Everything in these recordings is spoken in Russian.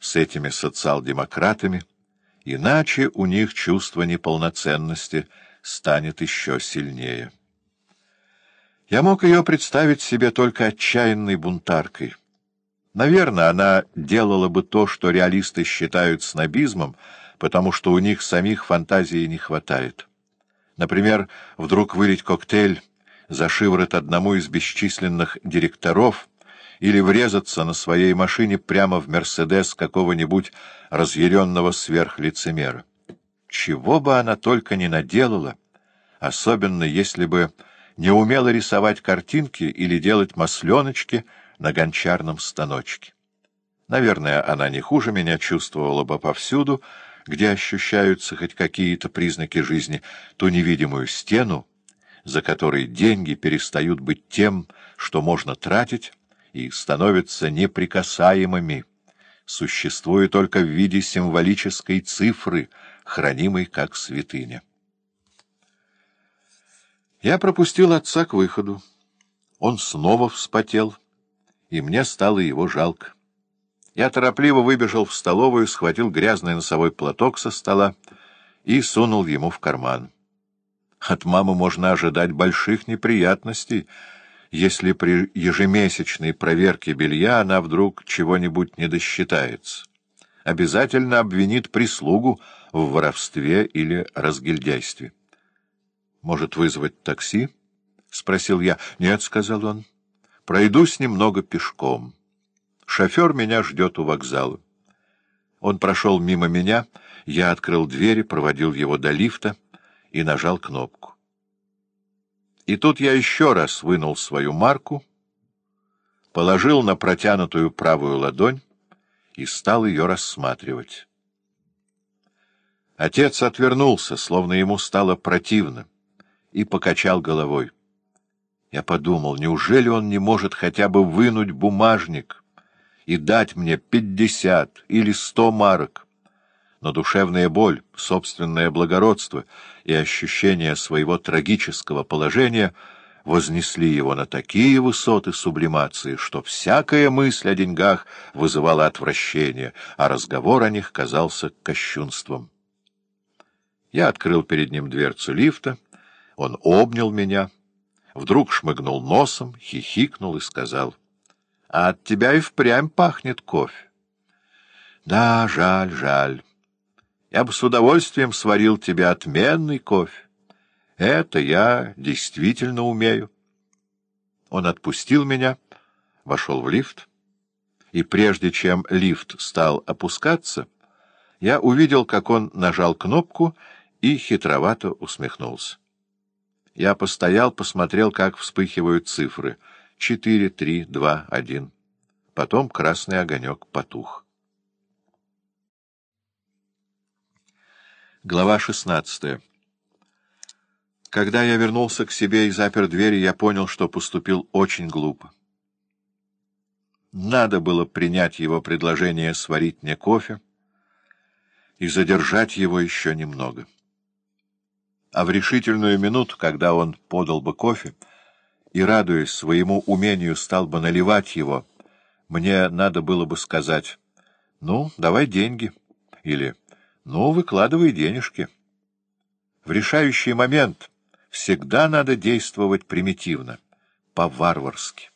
с этими социал-демократами, иначе у них чувство неполноценности станет еще сильнее. Я мог ее представить себе только отчаянной бунтаркой. Наверное, она делала бы то, что реалисты считают снобизмом, потому что у них самих фантазии не хватает. Например, вдруг вылить коктейль за шиворот одному из бесчисленных директоров или врезаться на своей машине прямо в «Мерседес» какого-нибудь разъяренного сверхлицемера. Чего бы она только не наделала, особенно если бы не умела рисовать картинки или делать масленочки на гончарном станочке. Наверное, она не хуже меня чувствовала бы повсюду, где ощущаются хоть какие-то признаки жизни, ту невидимую стену, за которой деньги перестают быть тем, что можно тратить, и становятся неприкасаемыми, существуя только в виде символической цифры, хранимой как святыня. Я пропустил отца к выходу. Он снова вспотел, и мне стало его жалко. Я торопливо выбежал в столовую, схватил грязный носовой платок со стола и сунул ему в карман. От мамы можно ожидать больших неприятностей, если при ежемесячной проверке белья она вдруг чего-нибудь не досчитается. Обязательно обвинит прислугу в воровстве или разгильдяйстве. «Может, вызвать такси?» — спросил я. «Нет», — сказал он. «Пройдусь немного пешком. Шофер меня ждет у вокзала». Он прошел мимо меня, я открыл двери, проводил его до лифта и нажал кнопку. И тут я еще раз вынул свою марку, положил на протянутую правую ладонь и стал ее рассматривать. Отец отвернулся, словно ему стало противно и покачал головой. Я подумал, неужели он не может хотя бы вынуть бумажник и дать мне пятьдесят или сто марок? Но душевная боль, собственное благородство и ощущение своего трагического положения вознесли его на такие высоты сублимации, что всякая мысль о деньгах вызывала отвращение, а разговор о них казался кощунством. Я открыл перед ним дверцу лифта, он обнял меня, вдруг шмыгнул носом, хихикнул и сказал, — А от тебя и впрямь пахнет кофе. — Да, жаль, жаль. Я бы с удовольствием сварил тебе отменный кофе. Это я действительно умею. Он отпустил меня, вошел в лифт, и прежде чем лифт стал опускаться, я увидел, как он нажал кнопку и хитровато усмехнулся. Я постоял, посмотрел, как вспыхивают цифры. Четыре, три, два, один. Потом красный огонек потух. Глава шестнадцатая. Когда я вернулся к себе и запер двери, я понял, что поступил очень глупо. Надо было принять его предложение сварить мне кофе и задержать его еще немного. А в решительную минуту, когда он подал бы кофе и, радуясь своему умению, стал бы наливать его, мне надо было бы сказать «Ну, давай деньги» или «Ну, выкладывай денежки». В решающий момент всегда надо действовать примитивно, по-варварски.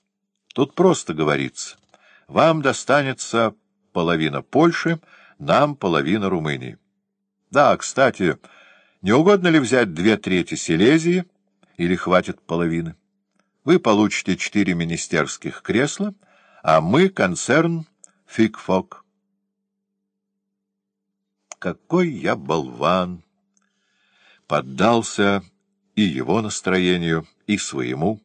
Тут просто говорится «Вам достанется половина Польши, нам половина Румынии». Да, кстати... Не угодно ли взять две трети Силезии, или хватит половины? Вы получите четыре министерских кресла, а мы — концерн Фигфок. Какой я болван! Поддался и его настроению, и своему,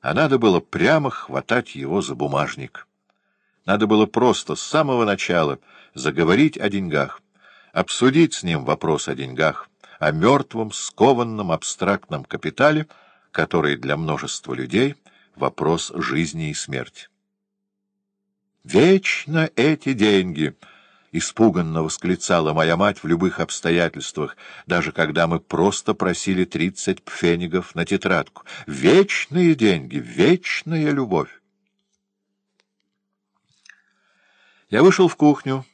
а надо было прямо хватать его за бумажник. Надо было просто с самого начала заговорить о деньгах, обсудить с ним вопрос о деньгах, о мертвом, скованном, абстрактном капитале, который для множества людей — вопрос жизни и смерти. «Вечно эти деньги!» — испуганно восклицала моя мать в любых обстоятельствах, даже когда мы просто просили тридцать пфенигов на тетрадку. «Вечные деньги! Вечная любовь!» Я вышел в кухню.